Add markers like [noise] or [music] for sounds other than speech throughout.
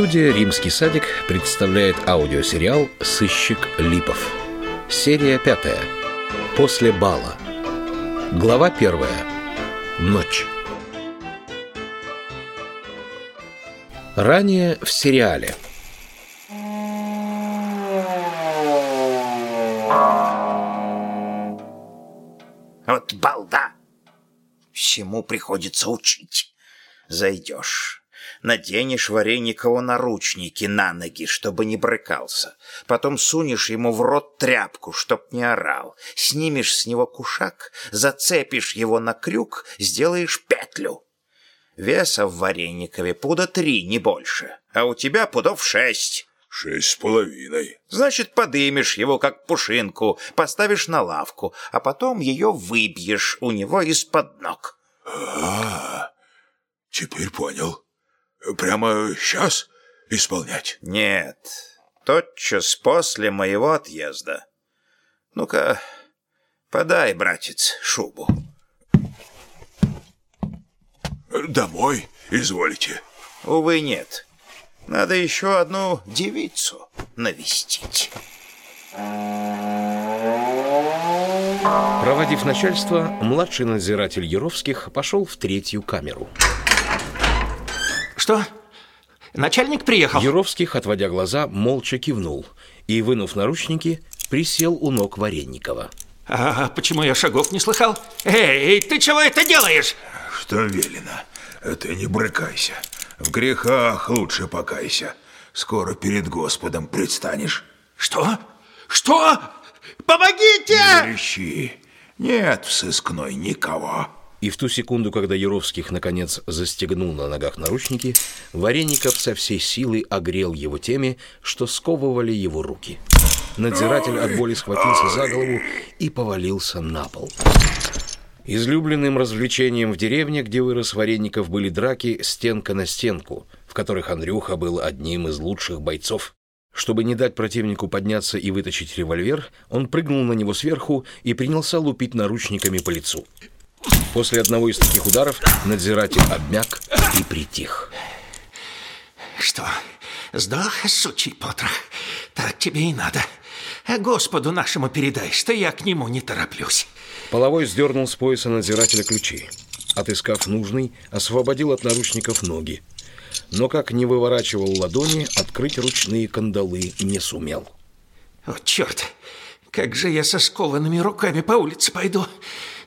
Студия «Римский садик» представляет аудиосериал «Сыщик Липов». Серия пятая. После бала. Глава первая. Ночь. Ранее в сериале. Вот балда! Всему приходится учить. Зайдешь, наденешь Вареникову наручники на ноги, чтобы не брыкался. Потом сунешь ему в рот тряпку, чтоб не орал. Снимешь с него кушак, зацепишь его на крюк, сделаешь петлю. Веса в Вареникове пуда три, не больше. А у тебя пудов шесть. Шесть с половиной. Значит, подымешь его, как пушинку, поставишь на лавку, а потом ее выбьешь у него из-под ног. А, теперь понял. Прямо сейчас исполнять? Нет, тотчас после моего отъезда. Ну-ка, подай, братец, шубу. Домой изволите? Увы, нет. Надо еще одну девицу навестить. Проводив начальство, младший надзиратель Яровских пошел в третью камеру. Что? Начальник приехал? Яровских, отводя глаза, молча кивнул и, вынув наручники, присел у ног Варенникова. А почему я шагов не слыхал? Эй, ты чего это делаешь? Что велено? Ты не брыкайся. В грехах лучше покайся. Скоро перед Господом предстанешь. Что? Что? Помогите! Не ищи. Нет в сыскной никого. И в ту секунду, когда Яровских, наконец, застегнул на ногах наручники, Вареников со всей силы огрел его теми, что сковывали его руки. Надзиратель от боли схватился за голову и повалился на пол. Излюбленным развлечением в деревне, где вырос Вареников, были драки стенка на стенку, в которых Андрюха был одним из лучших бойцов. Чтобы не дать противнику подняться и вытащить револьвер, он прыгнул на него сверху и принялся лупить наручниками по лицу. После одного из таких ударов надзиратель обмяк и притих. Что, сдох, сучий потрох? Так тебе и надо. А Господу нашему передай, что я к нему не тороплюсь. Половой сдернул с пояса надзирателя ключи. Отыскав нужный, освободил от наручников ноги. Но как не выворачивал ладони, открыть ручные кандалы не сумел. О, черт! Как же я со скованными руками по улице пойду?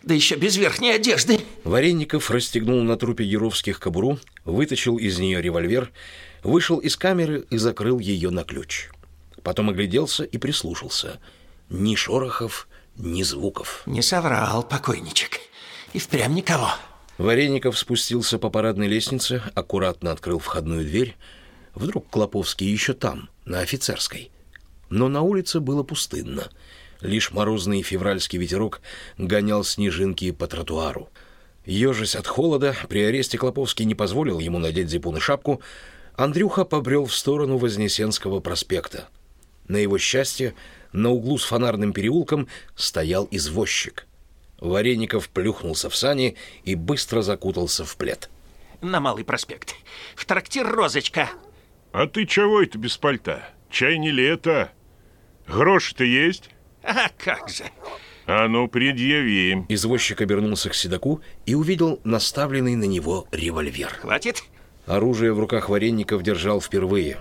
Да еще без верхней одежды. Вареников расстегнул на трупе Яровских кобуру, вытащил из нее револьвер, вышел из камеры и закрыл ее на ключ. Потом огляделся и прислушался. Ни шорохов, ни звуков. Не соврал покойничек. И впрямь никого. Вареников спустился по парадной лестнице, аккуратно открыл входную дверь. Вдруг Клоповский еще там, на офицерской. Но на улице было пустынно. Лишь морозный февральский ветерок гонял снежинки по тротуару. Ежась от холода, при аресте Клоповский не позволил ему надеть зипун и шапку, Андрюха побрел в сторону Вознесенского проспекта. На его счастье, на углу с фонарным переулком стоял извозчик. Вареников плюхнулся в сани и быстро закутался в плед. На Малый проспект. В трактир «Розочка». А ты чего это без пальта? Чай не лето. Гроши-то есть? [laughs] А как же. А ну, предъяви. Извозчик обернулся к седаку и увидел наставленный на него револьвер. Хватит? Оружие в руках Варенников держал впервые.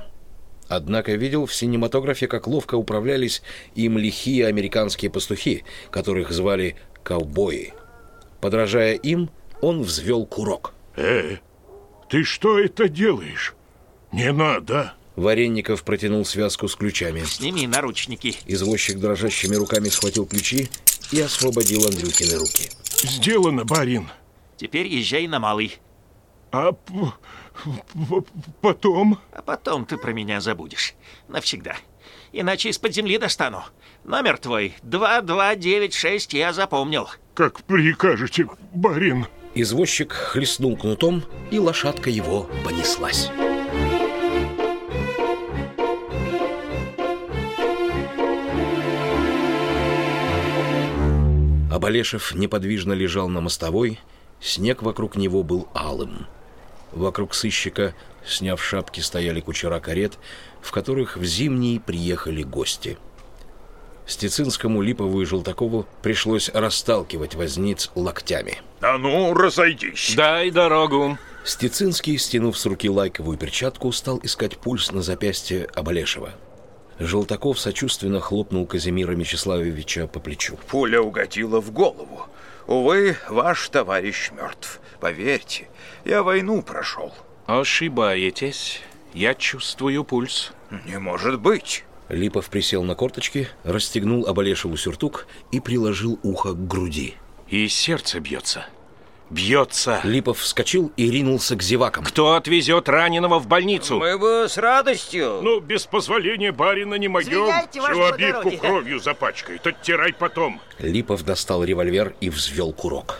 Однако видел в синематографе, как ловко управлялись им лихие американские пастухи, которых звали ковбои. Подражая им, он взвел курок. Э, ты что это делаешь? Не надо. Варенников протянул связку с ключами. Сними наручники. Извозчик дрожащими руками схватил ключи и освободил Андрюхины руки. Сделано, барин. Теперь езжай на Малый. А потом? А потом ты про меня забудешь. Навсегда. Иначе из-под земли достану. Номер твой 2296 я запомнил. Как прикажете, барин. Извозчик хлестнул кнутом, и лошадка его понеслась. Абалешев неподвижно лежал на мостовой, снег вокруг него был алым. Вокруг сыщика, сняв шапки, стояли кучера карет, в которых в зимний приехали гости. Стецинскому, Липову и Желтакову пришлось расталкивать возниц локтями. А ну, разойдись. Дай дорогу. Стецинский, стянув с руки лайковую перчатку, стал искать пульс на запястье Оболешева. Желтаков сочувственно хлопнул Казимира Мячеславовича по плечу. Пуля угодила в голову. Увы, ваш товарищ мертв. Поверьте, я войну прошел. Ошибаетесь. Я чувствую пульс. Не может быть. Липов присел на корточки, расстегнул Оболешеву сюртук и приложил ухо к груди. И сердце бьется. Бьется. Липов вскочил и ринулся к зевакам. Кто отвезет раненого в больницу? Мы бы с радостью. Ну, без позволения барина не могем. Всю обивку благородие. кровью запачкает. Оттирай потом. Липов достал револьвер и взвел курок.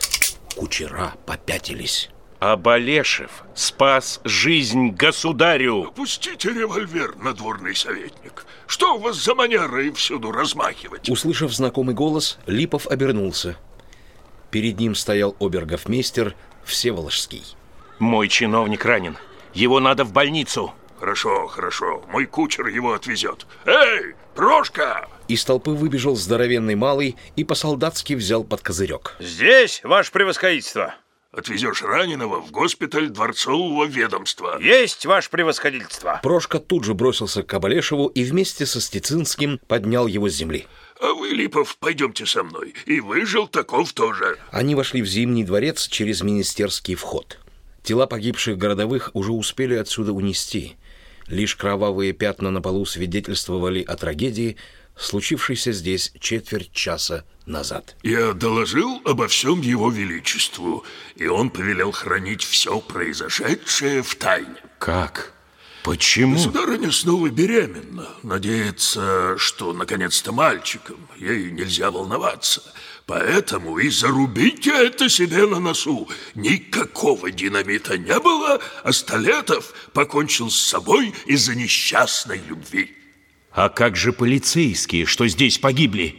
Кучера попятились. Абалешев спас жизнь государю. Пустите револьвер, надворный советник. Что у вас за манера и всюду размахивать? Услышав знакомый голос, Липов обернулся. Перед ним стоял обергофмейстер Всеволожский. Мой чиновник ранен. Его надо в больницу. Хорошо, хорошо. Мой кучер его отвезет. Эй, Прошка! Из толпы выбежал здоровенный малый и по-солдатски взял под козырек. Здесь, ваше превосходительство. Отвезешь раненого в госпиталь дворцового ведомства. Есть, ваше превосходительство. Прошка тут же бросился к Кабалешеву и вместе со Стецинским поднял его с земли. А вы, Липов, пойдемте со мной. И вы, Желтаков, тоже. Они вошли в Зимний дворец через министерский вход. Тела погибших городовых уже успели отсюда унести. Лишь кровавые пятна на полу свидетельствовали о трагедии, случившейся здесь четверть часа назад. Я доложил обо всем его величеству, и он повелел хранить все произошедшее в тайне. Как? Почему? Сударыня снова беременна. Надеется, что наконец-то мальчиком. Ей нельзя волноваться. Поэтому и зарубите это себе на носу. Никакого динамита не было, а Столетов покончил с собой из-за несчастной любви. А как же полицейские, что здесь погибли?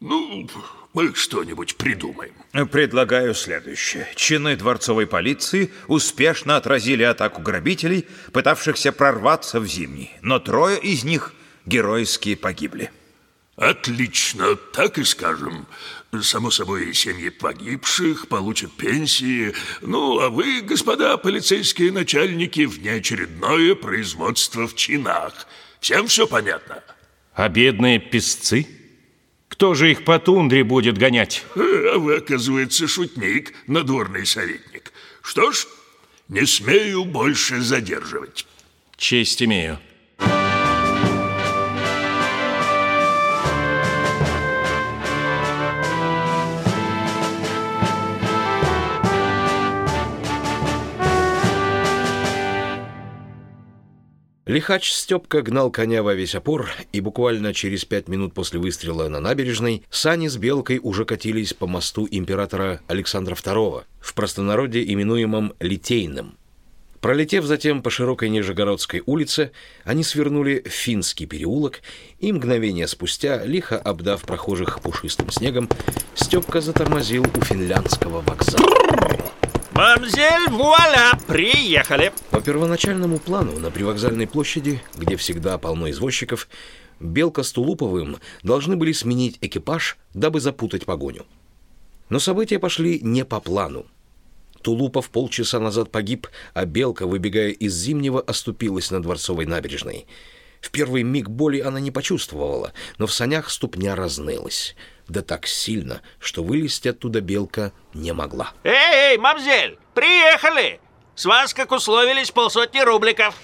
Ну, мы что-нибудь придумаем. Предлагаю следующее. Чины дворцовой полиции успешно отразили атаку грабителей, пытавшихся прорваться в Зимний. Но трое из них геройски погибли. Отлично, так и скажем. Само собой, семьи погибших получат пенсии. Ну, а вы, господа полицейские начальники, внеочередное производство в чинах. Всем все понятно? А бедные песцы? Кто же их по тундре будет гонять? А вы, оказывается, шутник, надворный советник. Что ж, не смею больше задерживать. Честь имею. Лихач Степка гнал коня во весь опор, и буквально через пять минут после выстрела на набережной сани с Белкой уже катились по мосту императора Александра II, в простонародье именуемом Литейным. Пролетев затем по широкой Нижегородской улице, они свернули в Финский переулок, и мгновение спустя, лихо обдав прохожих пушистым снегом, Степка затормозил у финляндского вокзала. Мамзель, вуаля, приехали. По первоначальному плану на привокзальной площади, где всегда полно извозчиков, Белка с Тулуповым должны были сменить экипаж, дабы запутать погоню. Но события пошли не по плану. Тулупов полчаса назад погиб, а Белка, выбегая из Зимнего, оступилась на Дворцовой набережной. В первый миг боли она не почувствовала, но в санях ступня разнылась. Да так сильно, что вылезти оттуда Белка не могла. Эй, эй, мамзель, приехали. С вас, как условились, полсотни рубликов.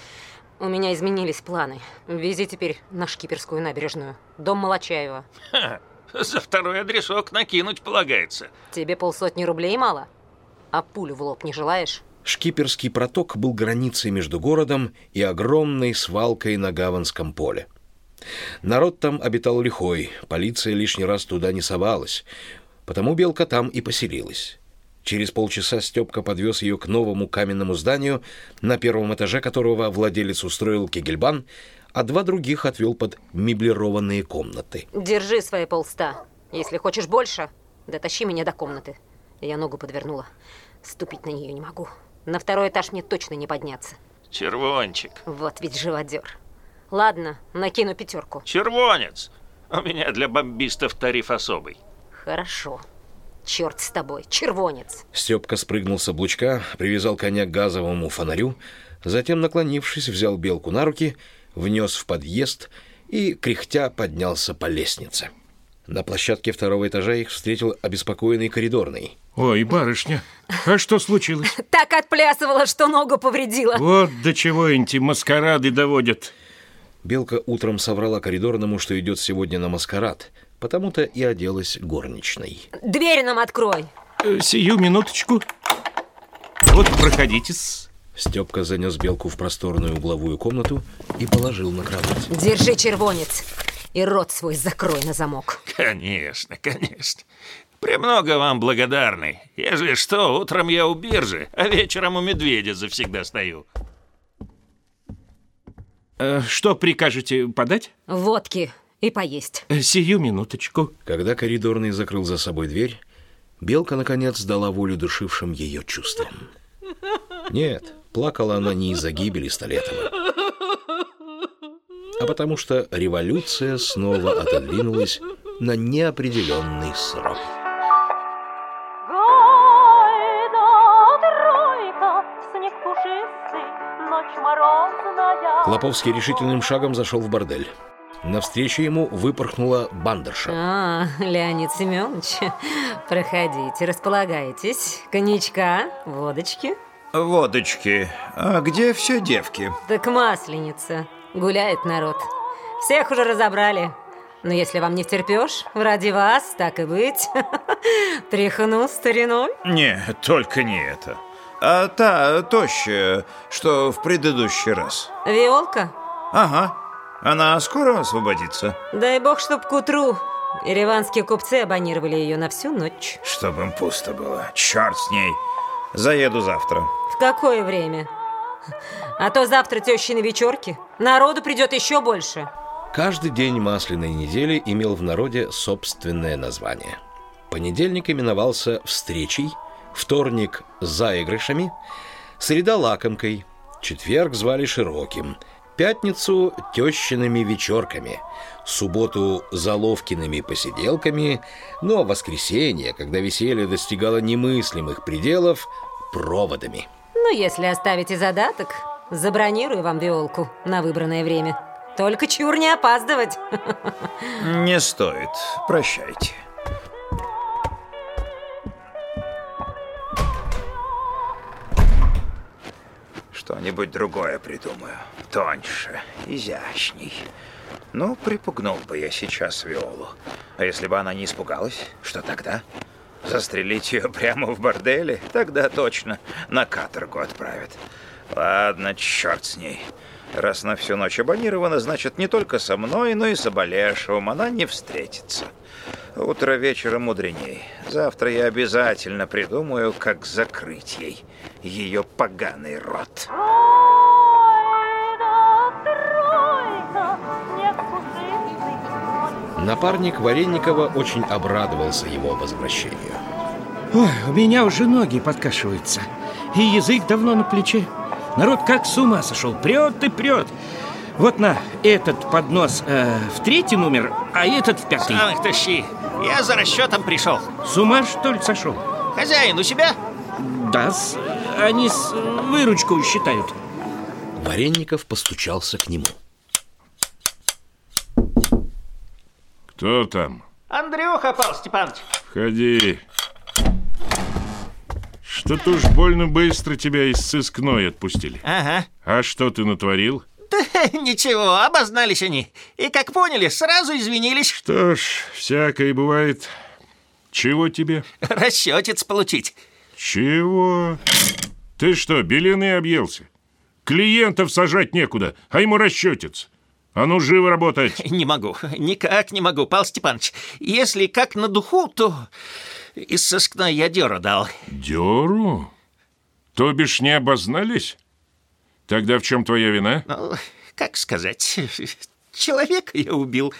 У меня изменились планы. Вези теперь на Шкиперскую набережную. Дом Молочаева. Ха, за второй адресок накинуть полагается. Тебе полсотни рублей мало? А пулю в лоб не желаешь? Шкиперский проток был границей между городом и огромной свалкой на Гаванском поле. Народ там обитал лихой, полиция лишний раз туда не совалась, потому Белка там и поселилась. Через полчаса Степка подвез ее к новому каменному зданию, на первом этаже которого владелец устроил кегельбан, а два других отвел под меблированные комнаты. Держи свои полста. Если хочешь больше, дотащи меня до комнаты. Я ногу подвернула. Ступить на нее не могу. На второй этаж мне точно не подняться. Червончик. Вот ведь живодер. Ладно, накину пятерку. Червонец. У меня для бомбистов тариф особый. Хорошо. Черт с тобой, червонец. Степка спрыгнул с облучка, привязал коня к газовому фонарю, затем, наклонившись, взял белку на руки, внес в подъезд и, кряхтя, поднялся по лестнице. На площадке второго этажа их встретил обеспокоенный коридорный. Ой, барышня, а что случилось? [laughs] Так отплясывала, что ногу повредила. Вот до чего эти маскарады доводят. Белка утром соврала коридорному, что идет сегодня на маскарад, потому-то и оделась горничной. Дверь нам открой. Э, сию минуточку. Вот, проходите-с. Степка занес Белку в просторную угловую комнату и положил на кровать. Держи, червонец. И рот свой закрой на замок. Конечно, конечно. Премного вам благодарный. Если что, утром я у биржи, а вечером у медведя завсегда стою. Э, что прикажете подать? Водки и поесть. Э, Сию минуточку. Когда коридорный закрыл за собой дверь, Белка, наконец, дала волю душившим ее чувствам. Нет, плакала она не из-за гибели Столетова, а потому что революция снова отодвинулась на неопределенный срок. Клоповский решительным шагом зашел в бордель. Навстречу ему выпорхнула бандерша. А, Леонид Семенович, [laughs] проходите, располагайтесь. Коньячка, водочки. Водочки. А где все девки? Так масленица. Гуляет народ. Всех уже разобрали. Но если вам не втерпешь, ради вас, так и быть, [laughs] тряхну стариной. Не, только не это. А та тощая, что в предыдущий раз. Виолка? Ага. Она скоро освободится? Дай бог, чтоб к утру. Ереванские купцы абонировали ее на всю ночь. Чтоб им пусто было. Черт с ней. Заеду завтра. В какое время? А то завтра тещины вечерки. Народу придет еще больше. Каждый день масляной недели имел в народе собственное название. Понедельник именовался «встречей», вторник – «заигрышами», среда – «лакомкой», четверг звали «широким», пятницу – «тещиными вечерками», субботу – «заловкиными посиделками», ну а воскресенье, когда веселье достигало немыслимых пределов – «проводами». Ну, если оставите задаток, забронирую вам виолку на выбранное время. Только чур не опаздывать. [laughs] Не стоит. Прощайте. Что-нибудь другое придумаю. Тоньше, изящней. Ну, припугнул бы я сейчас Виолу. А если бы она не испугалась, что тогда? Застрелить ее прямо в борделе? Тогда точно на каторгу отправят. Ладно, черт с ней. Раз на всю ночь абонирована, значит, не только со мной, но и с Оболешевым она не встретится. Утро вечера мудреней. Завтра я обязательно придумаю, как закрыть ей ее поганый рот. Напарник Вареникова очень обрадовался его возвращению. Ой, у меня уже ноги подкашиваются. И язык давно на плече. Народ как с ума сошел. Прет и прет. Вот на этот поднос э, в третий номер, а этот в пятый. Сам их тащи. Я за расчетом пришел. С ума что ли сошел? Хозяин у себя? Да, с, они с выручку считают. Вареников постучался к нему. Кто там? Андрюха, Павел Степанович. Входи. Что-то уж больно быстро тебя из сыскной отпустили. Ага. А что ты натворил? Да [laughs] ничего, обознались они. И как поняли, сразу извинились. Что ж, всякое бывает. Чего тебе? [laughs] Расчетец получить. Чего? Ты что, белины объелся? Клиентов сажать некуда, а ему расчетец. А ну, живо работать. [laughs] Не могу, никак не могу, Павел Степанович. Если как на духу, то из сыскной я дёру дал. Дёру? То бишь не обознались? Тогда в чем твоя вина? Ну, как сказать, человека я убил.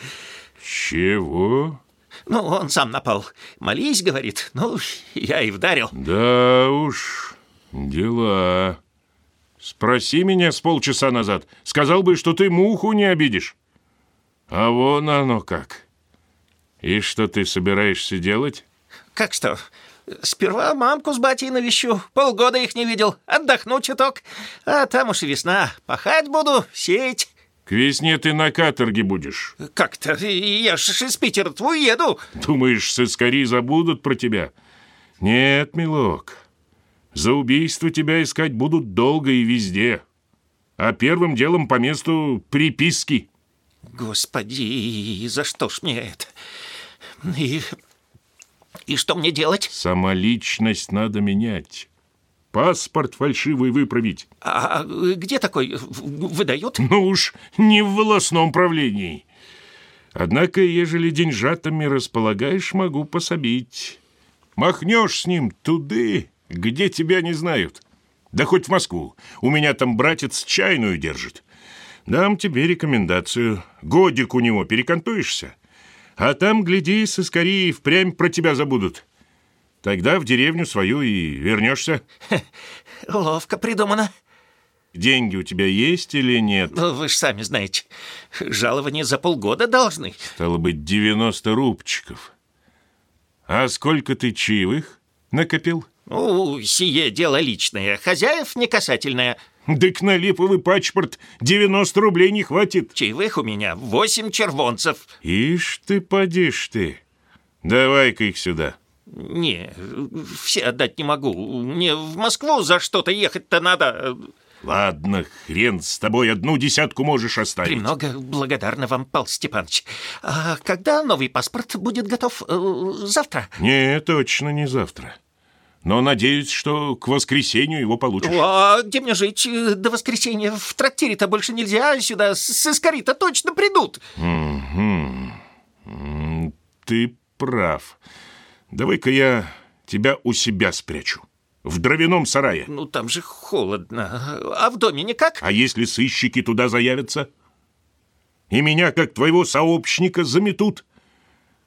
Чего? Ну, он сам напал. Молись, говорит. Ну, я и вдарил. Да уж, Дела. Спроси меня с полчаса назад. Сказал бы, что ты муху не обидишь. А вон оно как. И что ты собираешься делать? Как что? Сперва мамку с батей навещу. Полгода их не видел. Отдохну чуток. А там уж и весна. Пахать буду, сеять. К весне ты на каторге будешь. Как-то я ж из Питера уеду. Думаешь, сыскари забудут про тебя? Нет, милок. За убийство тебя искать будут долго и везде. А первым делом по месту приписки. Господи, за что ж мне это? И, и что мне делать? Самоличность надо менять. Паспорт фальшивый выправить. А где такой выдают? Ну уж не в волосном правлении. Однако, ежели деньжатами располагаешь, могу пособить. Махнешь с ним туды, где тебя не знают. Да хоть в Москву. У меня там братец чайную держит. Дам тебе рекомендацию. Годик у него перекантуешься. А там, гляди, соскорее впрямь про тебя забудут. Тогда в деревню свою и вернешься. [laughs] Ловко придумано. Деньги у тебя есть или нет? Ну, вы же сами знаете, жалование за полгода должны. Стало быть, 90 рубчиков. А сколько ты чаевых накопил? Ну, сие дело личное, хозяев не касательное. Дык на липовый пачпорт 90 рублей не хватит. Чаевых у меня 8 червонцев. Ишь ты, подишь ты. Давай-ка их сюда. Не, все отдать не могу. Мне в Москву за что-то ехать-то надо. Ладно, хрен с тобой, одну десятку можешь оставить. Премного благодарна вам, Павел Степанович. А когда новый паспорт будет готов? Э, завтра? Не, точно не завтра. Но надеюсь, что к воскресенью его получишь. А где мне жить до воскресенья? В трактире-то больше нельзя, сюда с искари-то точно придут. Угу. Ты прав. Давай-ка я тебя у себя спрячу. В дровяном сарае. Ну, там же холодно. А в доме никак? А если сыщики туда заявятся? И меня, как твоего сообщника, заметут?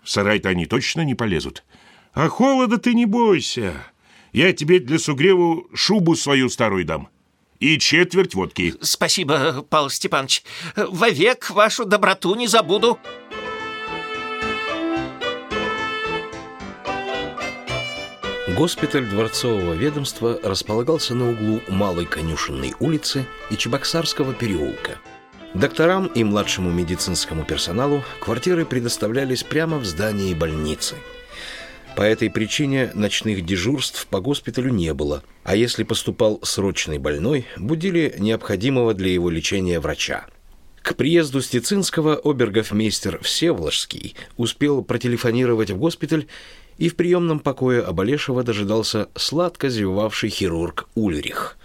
В сарай-то они точно не полезут. А холода ты не бойся. Я тебе для сугреву шубу свою старую дам. И четверть водки. Спасибо, Павел Степанович. Вовек вашу доброту не забуду. Госпиталь дворцового ведомства располагался на углу Малой Конюшенной улицы и Чебоксарского переулка. Докторам и младшему медицинскому персоналу квартиры предоставлялись прямо в здании больницы. По этой причине ночных дежурств по госпиталю не было, а если поступал срочный больной, будили необходимого для его лечения врача. К приезду Стецинского обергофмейстер Всеволожский успел протелефонировать в госпиталь и в приемном покое Оболешева дожидался сладко зевавший хирург Ульрих.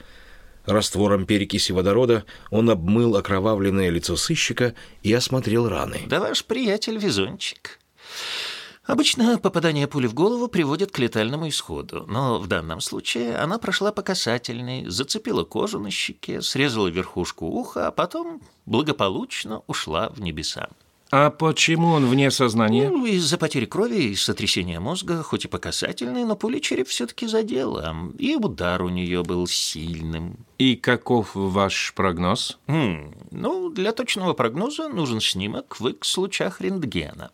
Раствором перекиси водорода он обмыл окровавленное лицо сыщика и осмотрел раны. Да ваш приятель везунчик. Обычно попадание пули в голову приводит к летальному исходу, но в данном случае она прошла по касательной, зацепила кожу на щеке, срезала верхушку уха, а потом благополучно ушла в небеса. А почему он вне сознания? Ну, из-за потери крови и сотрясения мозга, хоть и по касательной, но пуля череп все-таки задела, и удар у нее был сильным. И каков ваш прогноз? Хм, ну, для точного прогноза нужен снимок в X-лучах рентгена.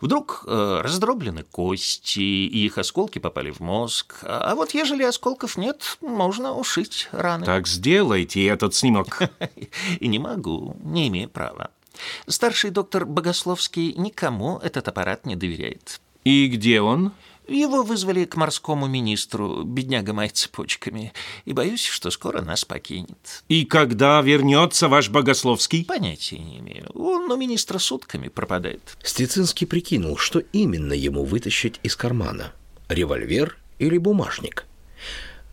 Вдруг э, раздроблены кости, и их осколки попали в мозг. А вот ежели осколков нет, можно ушить раны. Так сделайте этот снимок. [laughs] И не могу, не имею права. Старший доктор Богословский никому этот аппарат не доверяет. И где он? Его вызвали к морскому министру, бедняга мать цепочками, и боюсь, что скоро нас покинет. И когда вернется ваш Богословский? Понятия не имею. Он у министра сутками пропадает. Стецинский прикинул, что именно ему вытащить из кармана. Револьвер или бумажник?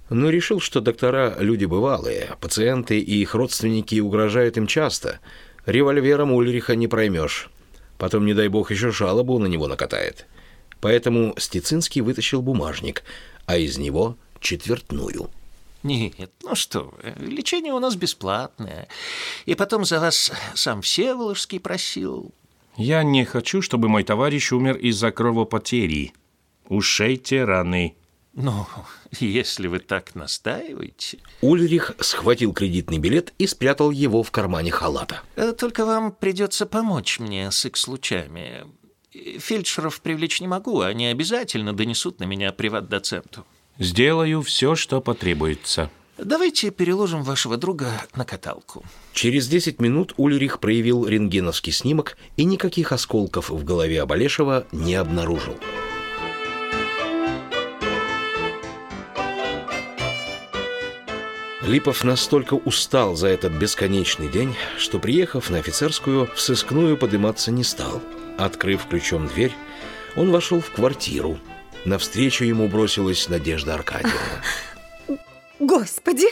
Но решил, что доктора – люди бывалые, пациенты и их родственники угрожают им часто – Револьвером Ульриха не проймешь. Потом, не дай бог, еще жалобу на него накатает. Поэтому Стецинский вытащил бумажник, а из него четвертную. Нет, ну что вы, лечение у нас бесплатное. И потом за вас сам Всеволожский просил. Я не хочу, чтобы мой товарищ умер из-за кровопотери. Ушейте раны. Ну, если вы так настаиваете... Ульрих схватил кредитный билет и спрятал его в кармане халата. Э, Только вам придется помочь мне с их случаями. Фельдшеров привлечь не могу, они обязательно донесут на меня приват-доценту. Сделаю все, что потребуется. Давайте переложим вашего друга на каталку. Через 10 минут Ульрих проявил рентгеновский снимок и никаких осколков в голове Абалешева не обнаружил. Липов настолько устал за этот бесконечный день, что, приехав на офицерскую, в сыскную подниматься не стал. Открыв ключом дверь, он вошел в квартиру. Навстречу ему бросилась Надежда Аркадьевна. [laughs] Господи,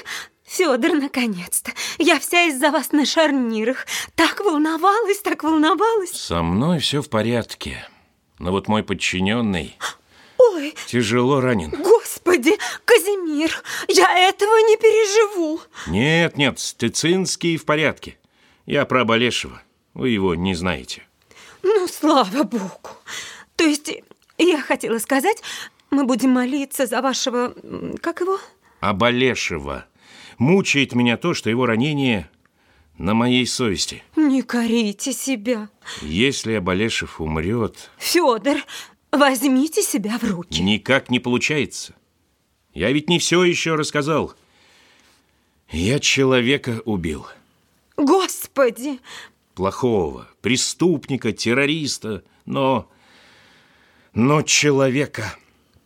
Федор, наконец-то. Я вся из-за вас на шарнирах. Так волновалась, так волновалась. Со мной все в порядке. Но вот мой подчиненный [gasps] Ой, тяжело ранен. господи, Казимир, я этого не переживу. Нет, нет, Стецинский в порядке. Я про Болешева. Вы его не знаете. Ну, слава богу. То есть, я хотела сказать, мы будем молиться за вашего... Как его? А Болешева мучает меня то, что его ранение на моей совести. Не корите себя. Если Абалешев умрет, Федор, возьмите себя в руки. никак не получается. Я ведь не все еще рассказал. Я человека убил. Господи, Плохого, преступника, террориста, но... Но человека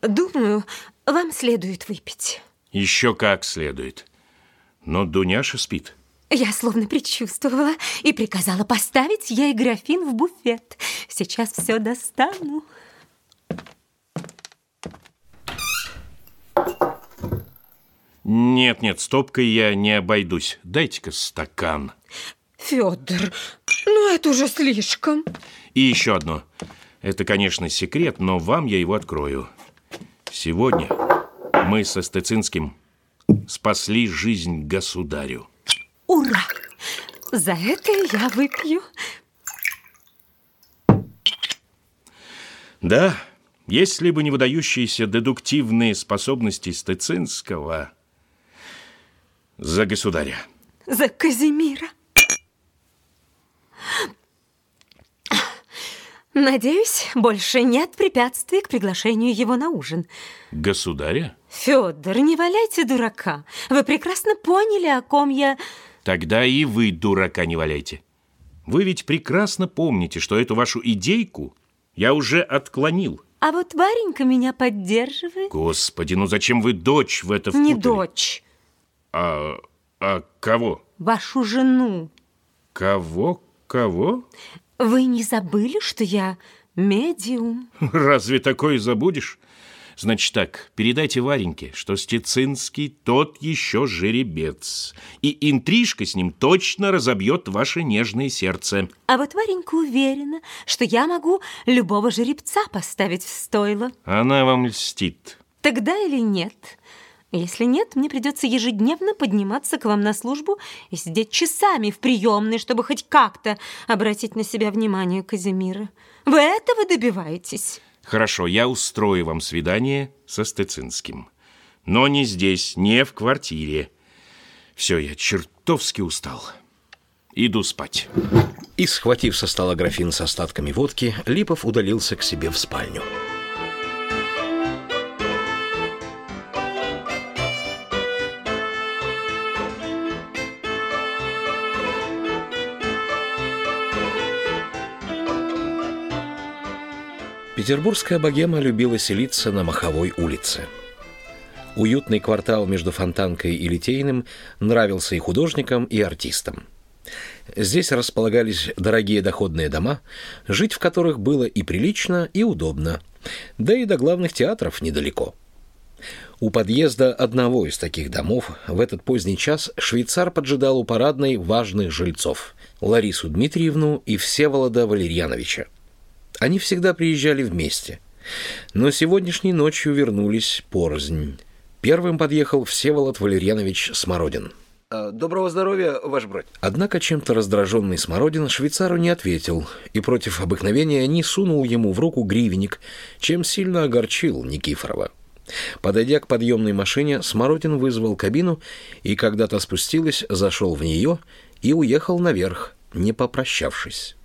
думаю, вам следует выпить. еще как следует. Но Дуняша спит. Я словно предчувствовала и приказала поставить ей графин в буфет. Сейчас все достану. Нет, нет, стопкой я не обойдусь. Дайте-ка стакан. Федор, ну это уже слишком. И еще одно. Это, конечно, секрет, но вам я его открою. Сегодня мы со Стецинским спасли жизнь государю. Ура! За это я выпью. Да, если бы не выдающиеся дедуктивные способности Стецинского за государя. За Казимира. Надеюсь, больше нет препятствий к приглашению его на ужин. Государя? Федор, не валяйте дурака. Вы прекрасно поняли, о ком я... Тогда и вы дурака не валяйте. Вы ведь прекрасно помните, что эту вашу идейку я уже отклонил. А вот Варенька меня поддерживает. Господи, ну зачем вы дочь в это Не впутали? дочь, А, а кого? вашу жену. Кого? Кого? Вы не забыли, что я медиум? Разве такое забудешь? Значит так, передайте Вареньке, что Стецинский тот еще жеребец, и интрижка с ним точно разобьет ваше нежное сердце. А вот Варенька уверена, что я могу любого жеребца поставить в стойло. Она вам льстит. Тогда или нет? Если нет, мне придется ежедневно подниматься к вам на службу и сидеть часами в приемной, чтобы хоть как-то обратить на себя внимание Казимира. Вы этого добиваетесь? Хорошо, я устрою вам свидание со Стецинским. Но не здесь, не в квартире. Все, я чертовски устал. Иду спать. И, схватив со стола графин с остатками водки, Липов удалился к себе в спальню. Петербургская богема любила селиться на Маховой улице. Уютный квартал между Фонтанкой и Литейным нравился и художникам, и артистам. Здесь располагались дорогие доходные дома, жить в которых было и прилично, и удобно, да и до главных театров недалеко. У подъезда одного из таких домов в этот поздний час швейцар поджидал у парадной важных жильцов – Ларису Дмитриевну и Всеволода Валерьяновича. Они всегда приезжали вместе, но сегодняшней ночью вернулись порознь. Первым подъехал Всеволод Валерьянович Смородин. Доброго здоровья, ваш брат. Однако чем-то раздраженный Смородин швейцару не ответил и против обыкновения не сунул ему в руку гривенник, чем сильно огорчил Никифорова. Подойдя к подъемной машине, Смородин вызвал кабину и, когда та спустилась, зашел в нее и уехал наверх, не попрощавшись.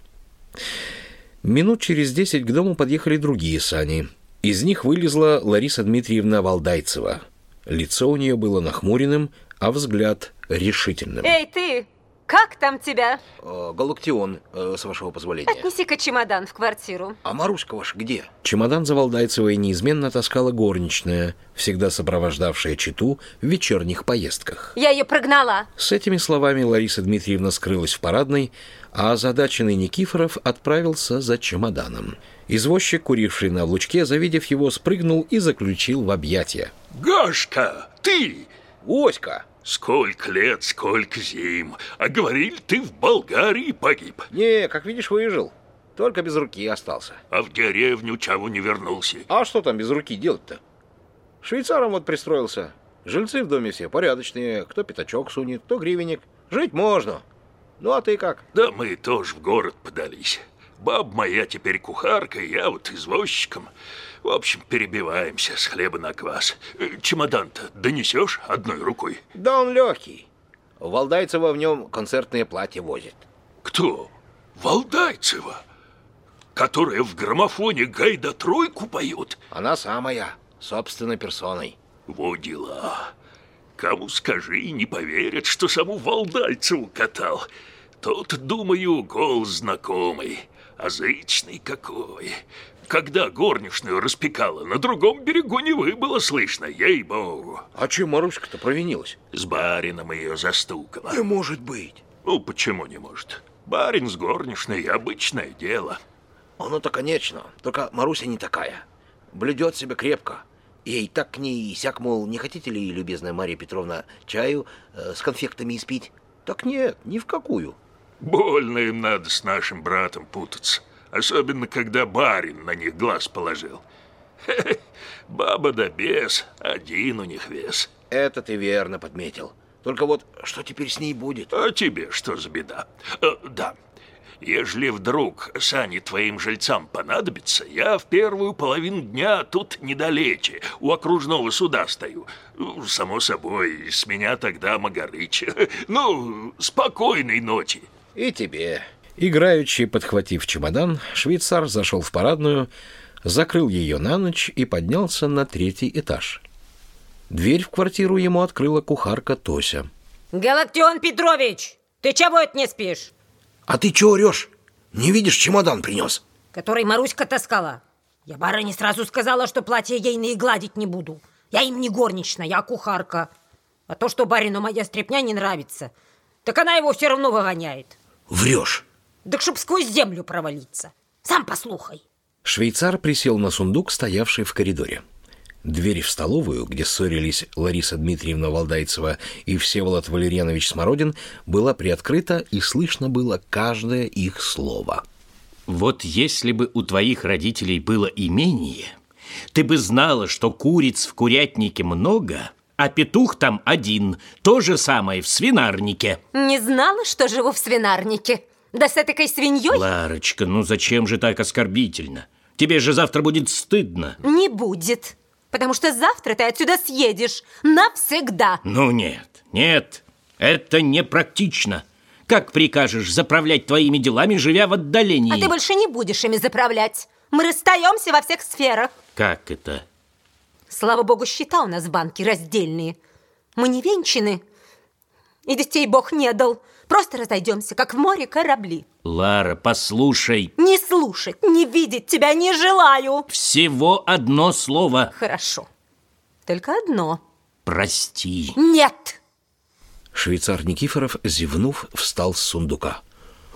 Минут через десять к дому подъехали другие сани. Из них вылезла Лариса Дмитриевна Валдайцева. Лицо у нее было нахмуренным, а взгляд решительным. Эй, ты! Как там тебя? Э, Галактион, э, с вашего позволения. Отнеси-ка чемодан в квартиру. А Маруська ваша где? Чемодан за Валдайцевой неизменно таскала горничная, всегда сопровождавшая читу в вечерних поездках. Я ее прогнала. С этими словами Лариса Дмитриевна скрылась в парадной, а озадаченный Никифоров отправился за чемоданом. Извозчик, куривший на облучке, завидев его, спрыгнул и заключил в объятия. Гашка, ты! Оська! Сколько лет, сколько зим. А говорили, ты в Болгарии погиб. Не, как видишь, выжил. Только без руки остался. А в деревню чего не вернулся. А что там без руки делать-то? Швейцаром вот пристроился. Жильцы в доме все порядочные. Кто пятачок сунет, кто гривенник. Жить можно. Ну, а ты как? Да мы тоже в город подались. Баб моя теперь кухарка, я вот извозчиком. В общем, перебиваемся с хлеба на квас. Э, Чемодан-то донесешь одной рукой? Да он легкий. Валдайцева в нем концертные платья возит. Кто? Валдайцева? Которая в граммофоне Гайда тройку поет? Она самая, собственной персоной. Во дела. Кому скажи, не поверят, что саму Валдайцеву катал. Тот, думаю, голос знакомый, язычный какой. Когда горничную распекала, на другом берегу Невы было слышно, ей-богу. А чем Маруська-то провинилась? С барином ее застукала. Не может быть. Ну, почему не может? Барин с горничной – обычное дело. Оно-то конечно, только Маруся не такая. Блюдет себя крепко. Ей так к ней и сяк, мол, не хотите ли, любезная Марья Петровна, чаю э, с конфектами испить? Так нет, ни в какую. Больно им надо с нашим братом путаться. Особенно, когда барин на них глаз положил. Хе-хе, баба да бес, один у них вес. Это ты верно подметил. Только вот что теперь с ней будет? А тебе что за беда? Э, да, ежели вдруг сани твоим жильцам понадобится, я в первую половину дня тут недалече, у окружного суда стою. Ну, Само собой, с меня тогда Магарыч. [laughs] Ну, спокойной ночи. И тебе. Играючи, подхватив чемодан, швейцар зашел в парадную, закрыл ее на ночь и поднялся на третий этаж. Дверь в квартиру ему открыла кухарка Тося. Галактион Петрович, ты чего это не спишь? А ты чего орешь? Не видишь, чемодан принес? Который Маруська таскала. Я барыне сразу сказала, что платье ейные гладить не буду. Я им не горничная, я кухарка. А то, что барину моя стряпня не нравится, так она его все равно выгоняет. Врешь. Так чтоб сквозь землю провалиться. Сам послухай. Швейцар присел на сундук, стоявший в коридоре. Дверь в столовую, где ссорились Лариса Дмитриевна Валдайцева и Всеволод Валерьянович Смородин, была приоткрыта, и слышно было каждое их слово. Вот если бы у твоих родителей было имение, ты бы знала, что куриц в курятнике много, а петух там один. То же самое в свинарнике. Не знала, что живу в свинарнике. Да с этой свиньей Ларочка, ну зачем же так оскорбительно? Тебе же завтра будет стыдно. не будет. Потому что завтра ты отсюда съедешь. Навсегда. Ну нет, нет, это непрактично. Как прикажешь заправлять твоими делами, живя в отдалении? А ты больше не будешь ими заправлять. Мы расстаемся во всех сферах. Как это? Слава богу, счета у нас в банке раздельные. Мы не венчаны. И детей бог не дал. Просто разойдемся, как в море корабли. Лара, послушай, Не слушать, не видеть тебя не желаю. всего одно слово. Хорошо. Только одно. Прости. Нет. Швейцар Никифоров, зевнув, встал с сундука.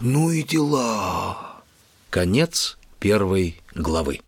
Ну и дела. Конец первой главы.